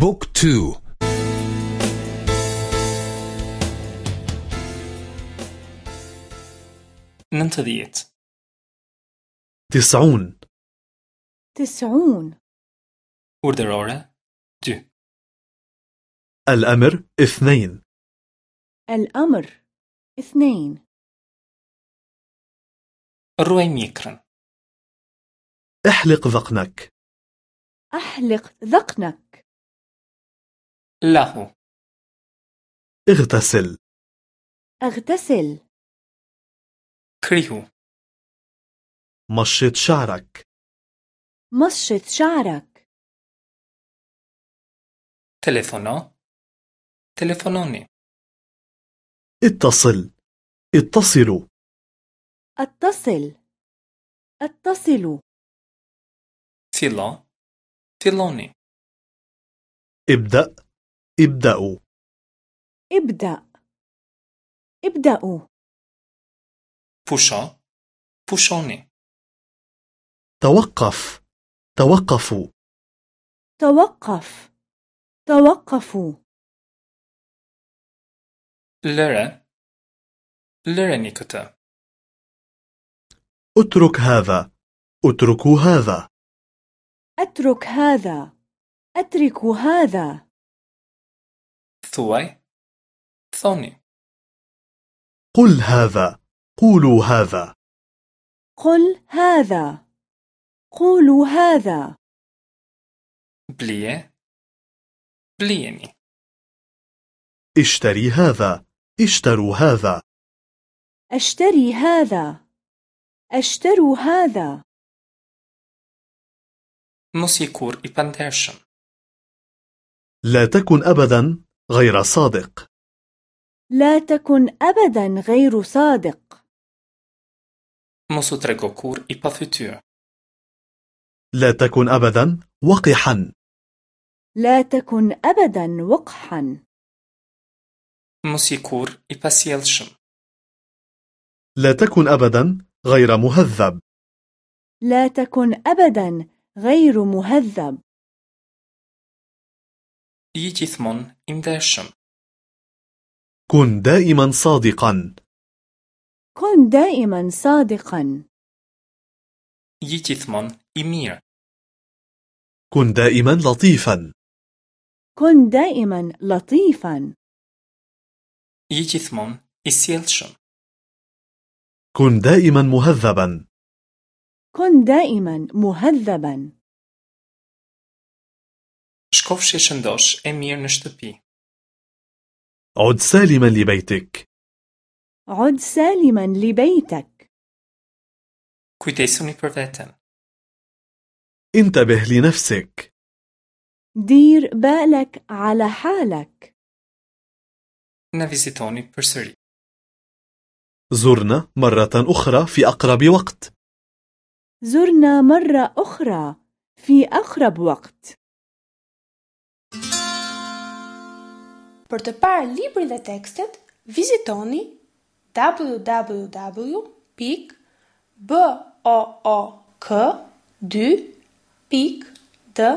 Book two. Nëntëdhjetë. تسعون. تسعون. Urdhërore dy الأمر اثنين. الأمر اثنين. Rruaj mjekrën. احلق ذقنك. أحلق ذقنك. له. اغتسل. أغتسل. كريهو مشط شعرك. مشط شعرك. تليفونا تليفونوني اتصل. اتصلوا اتصل. اتصلوا تيلا تيلوني. ابدأ. ابدأوا. ابدأ. ابدأوا. بوشا بوشوني توقف. توقفوا. توقف. توقفوا. لره لره نيكتا اترك هذا. اتركوا هذا. أترك هذا. أترك هذا. ثواي ثوني. قل هذا. قولوا هذا. قل هذا. قولوا هذا. بليه. بليني. اشتري هذا. اشتروا هذا. أشتري هذا. أشتروا هذا. موسيكور i pandershëm. لا تكن أبدا. غير صادق. لا تكن أبدا غير صادق. Mos u trego kur i pathytyr. لا تكن أبدا وقحا. لا تكن أبدا وقحا. I kur i pasjellshëm. لا تكن أبدا غير مهذب. لا تكن أبدا غير مهذب. Je gjithmonë i ndershëm. كن دائما صادقا كن دائما صادقا i mirë. كن دائما لطيفا كن دائما لطيفا i sjellshëm. كن دائما مهذبا كن دائما مهذبا Shkofshi shëndosh e mirë në shtëpi. عد سالما لبيتك عد سالما لبيتك Kujdesuni për veten. انتبه لنفسك دير بالك على حالك Na vizitoni përsëri. زرنا مرة أخرى في أقرب وقت زرنا مرة أخرى في أقرب وقت Për të parë librin dhe tekstet, vizitoni www.book2.de